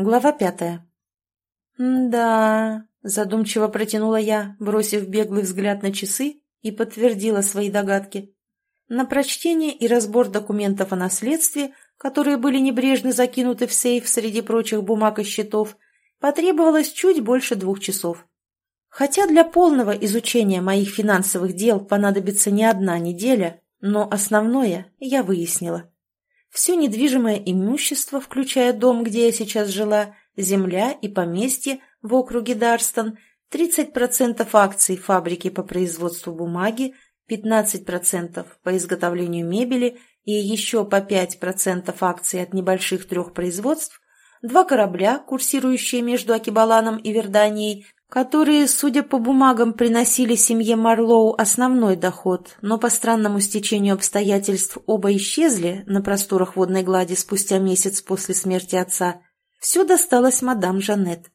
Глава пятая. «Да...» — задумчиво протянула я, бросив беглый взгляд на часы и подтвердила свои догадки. На прочтение и разбор документов о наследстве, которые были небрежно закинуты в сейф среди прочих бумаг и счетов, потребовалось чуть больше двух часов. Хотя для полного изучения моих финансовых дел понадобится не одна неделя, но основное я выяснила. Все недвижимое имущество, включая дом, где я сейчас жила, земля и поместье в округе Дарстон, 30% акций фабрики по производству бумаги, 15% по изготовлению мебели и еще по 5% акций от небольших трех производств, два корабля, курсирующие между Акибаланом и Верданией, которые, судя по бумагам, приносили семье Марлоу основной доход, но по странному стечению обстоятельств оба исчезли на просторах водной глади спустя месяц после смерти отца, все досталось мадам Жанет.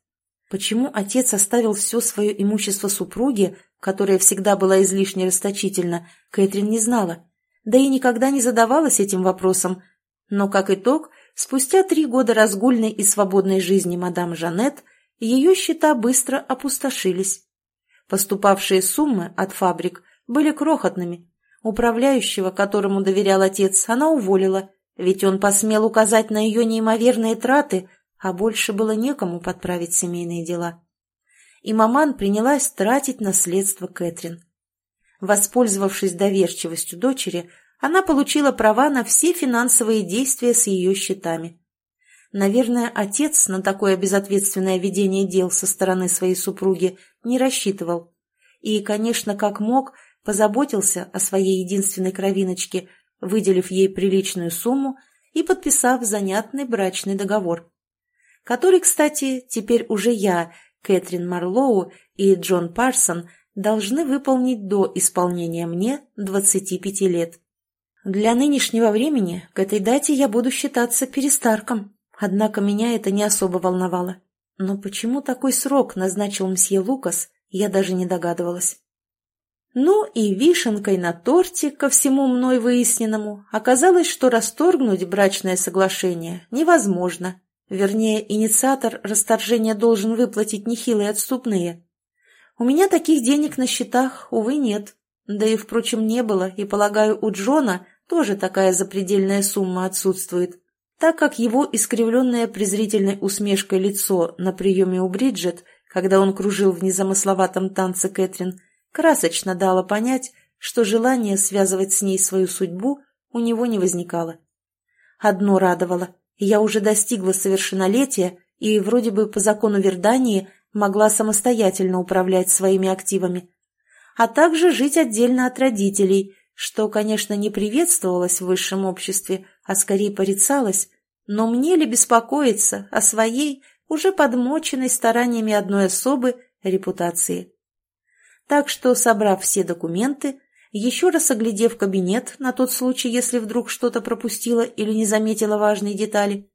Почему отец оставил все свое имущество супруге, которая всегда была излишне расточительна, Кэтрин не знала, да и никогда не задавалась этим вопросом. Но, как итог, спустя три года разгульной и свободной жизни мадам Жанет – ее счета быстро опустошились. Поступавшие суммы от фабрик были крохотными. Управляющего, которому доверял отец, она уволила, ведь он посмел указать на ее неимоверные траты, а больше было некому подправить семейные дела. И маман принялась тратить наследство Кэтрин. Воспользовавшись доверчивостью дочери, она получила права на все финансовые действия с ее счетами. Наверное, отец на такое безответственное ведение дел со стороны своей супруги не рассчитывал. И, конечно, как мог, позаботился о своей единственной кровиночке, выделив ей приличную сумму и подписав занятный брачный договор. Который, кстати, теперь уже я, Кэтрин Марлоу и Джон Парсон должны выполнить до исполнения мне 25 лет. Для нынешнего времени к этой дате я буду считаться перестарком. Однако меня это не особо волновало. Но почему такой срок назначил мсье Лукас, я даже не догадывалась. Ну и вишенкой на торте ко всему мной выясненному оказалось, что расторгнуть брачное соглашение невозможно. Вернее, инициатор расторжения должен выплатить нехилые отступные. У меня таких денег на счетах, увы, нет. Да и, впрочем, не было, и, полагаю, у Джона тоже такая запредельная сумма отсутствует так как его искривленное презрительной усмешкой лицо на приеме у Бриджит, когда он кружил в незамысловатом танце Кэтрин, красочно дало понять, что желание связывать с ней свою судьбу у него не возникало. Одно радовало – я уже достигла совершеннолетия и вроде бы по закону Вердании могла самостоятельно управлять своими активами, а также жить отдельно от родителей, что, конечно, не приветствовалось в высшем обществе, а скорее порицалось, но мне ли беспокоиться о своей, уже подмоченной стараниями одной особы, репутации? Так что, собрав все документы, еще раз оглядев кабинет на тот случай, если вдруг что-то пропустила или не заметила важные детали,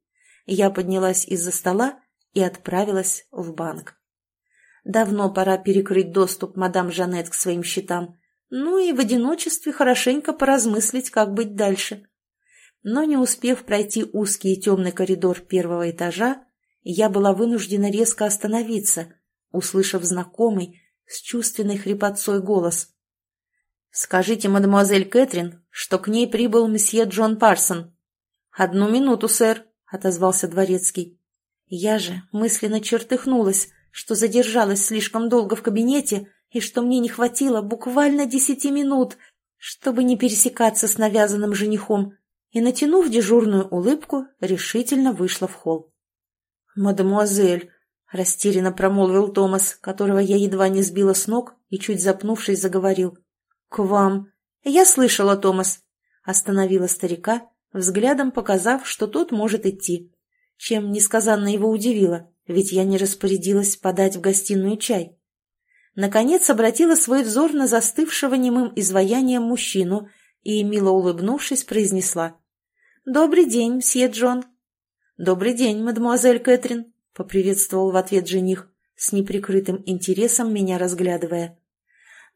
я поднялась из-за стола и отправилась в банк. Давно пора перекрыть доступ мадам Жанет к своим счетам, ну и в одиночестве хорошенько поразмыслить, как быть дальше. Но не успев пройти узкий и темный коридор первого этажа, я была вынуждена резко остановиться, услышав знакомый, с чувственной хрипотцой голос. «Скажите, мадемуазель Кэтрин, что к ней прибыл месье Джон Парсон». «Одну минуту, сэр», — отозвался дворецкий. Я же мысленно чертыхнулась, что задержалась слишком долго в кабинете и что мне не хватило буквально десяти минут, чтобы не пересекаться с навязанным женихом и, натянув дежурную улыбку, решительно вышла в холл. «Мадемуазель!» — растерянно промолвил Томас, которого я едва не сбила с ног и, чуть запнувшись, заговорил. «К вам!» «Я слышала, Томас!» — остановила старика, взглядом показав, что тот может идти, чем несказанно его удивило, ведь я не распорядилась подать в гостиную чай. Наконец обратила свой взор на застывшего немым изваянием мужчину и, мило улыбнувшись, произнесла. «Добрый день, мсье Джон». «Добрый день, мадемуазель Кэтрин», — поприветствовал в ответ жених, с неприкрытым интересом меня разглядывая.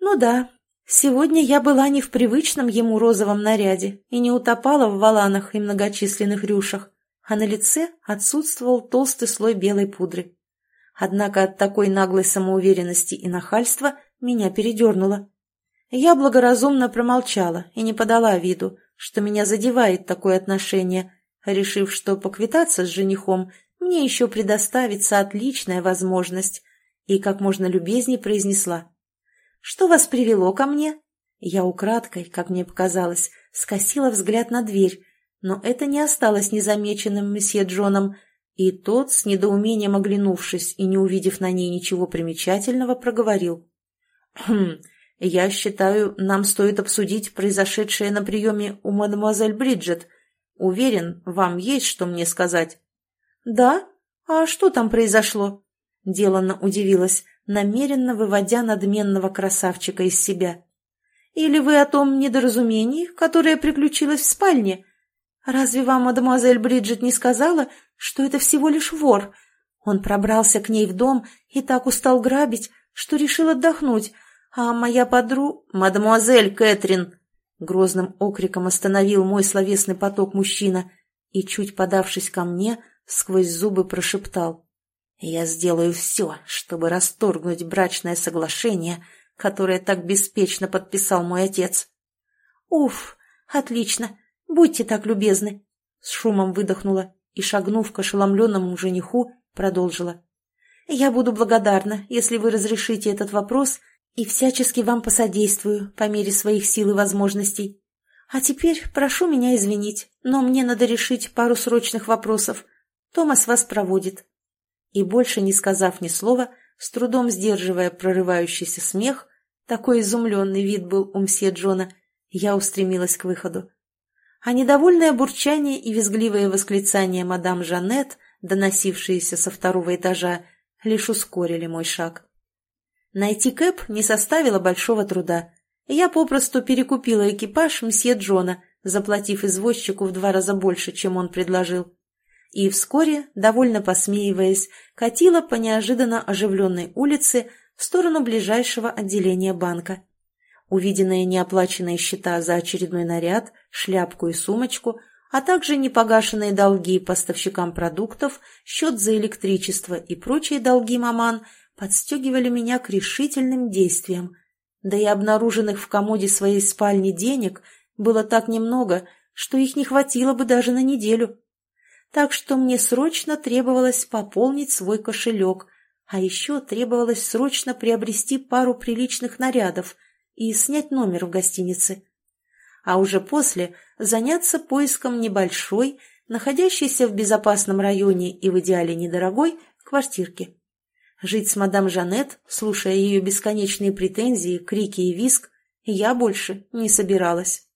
«Ну да, сегодня я была не в привычном ему розовом наряде и не утопала в валанах и многочисленных рюшах, а на лице отсутствовал толстый слой белой пудры. Однако от такой наглой самоуверенности и нахальства меня передернуло. Я благоразумно промолчала и не подала виду, что меня задевает такое отношение, решив, что поквитаться с женихом мне еще предоставится отличная возможность, и как можно любезней произнесла. «Что вас привело ко мне?» Я украдкой, как мне показалось, скосила взгляд на дверь, но это не осталось незамеченным месье Джоном, и тот, с недоумением оглянувшись и не увидев на ней ничего примечательного, проговорил. «Хм, я считаю, нам стоит обсудить произошедшее на приеме у мадемуазель Бриджет. Уверен, вам есть что мне сказать». «Да? А что там произошло?» Деланно удивилась, намеренно выводя надменного красавчика из себя. «Или вы о том недоразумении, которое приключилось в спальне? Разве вам мадемуазель Бриджит не сказала, что это всего лишь вор? Он пробрался к ней в дом и так устал грабить, что решил отдохнуть, а моя подруга... «Мадемуазель Кэтрин!» Грозным окриком остановил мой словесный поток мужчина и, чуть подавшись ко мне, сквозь зубы прошептал. «Я сделаю все, чтобы расторгнуть брачное соглашение, которое так беспечно подписал мой отец». «Уф, отлично! Будьте так любезны!» С шумом выдохнула и, шагнув к ошеломленному жениху, продолжила. «Я буду благодарна, если вы разрешите этот вопрос и всячески вам посодействую по мере своих сил и возможностей. А теперь прошу меня извинить, но мне надо решить пару срочных вопросов. Томас вас проводит». И больше не сказав ни слова, с трудом сдерживая прорывающийся смех, такой изумленный вид был у мсье Джона, я устремилась к выходу. А недовольное бурчание и визгливое восклицание мадам Жанет, доносившиеся со второго этажа, лишь ускорили мой шаг. Найти Кэп не составило большого труда. Я попросту перекупила экипаж мсье Джона, заплатив извозчику в два раза больше, чем он предложил и вскоре, довольно посмеиваясь, катила по неожиданно оживленной улице в сторону ближайшего отделения банка. Увиденные неоплаченные счета за очередной наряд, шляпку и сумочку, а также непогашенные долги поставщикам продуктов, счет за электричество и прочие долги маман подстегивали меня к решительным действиям. Да и обнаруженных в комоде своей спальни денег было так немного, что их не хватило бы даже на неделю так что мне срочно требовалось пополнить свой кошелек, а еще требовалось срочно приобрести пару приличных нарядов и снять номер в гостинице. А уже после заняться поиском небольшой, находящейся в безопасном районе и в идеале недорогой, квартирки. Жить с мадам Жанет, слушая ее бесконечные претензии, крики и виск, я больше не собиралась.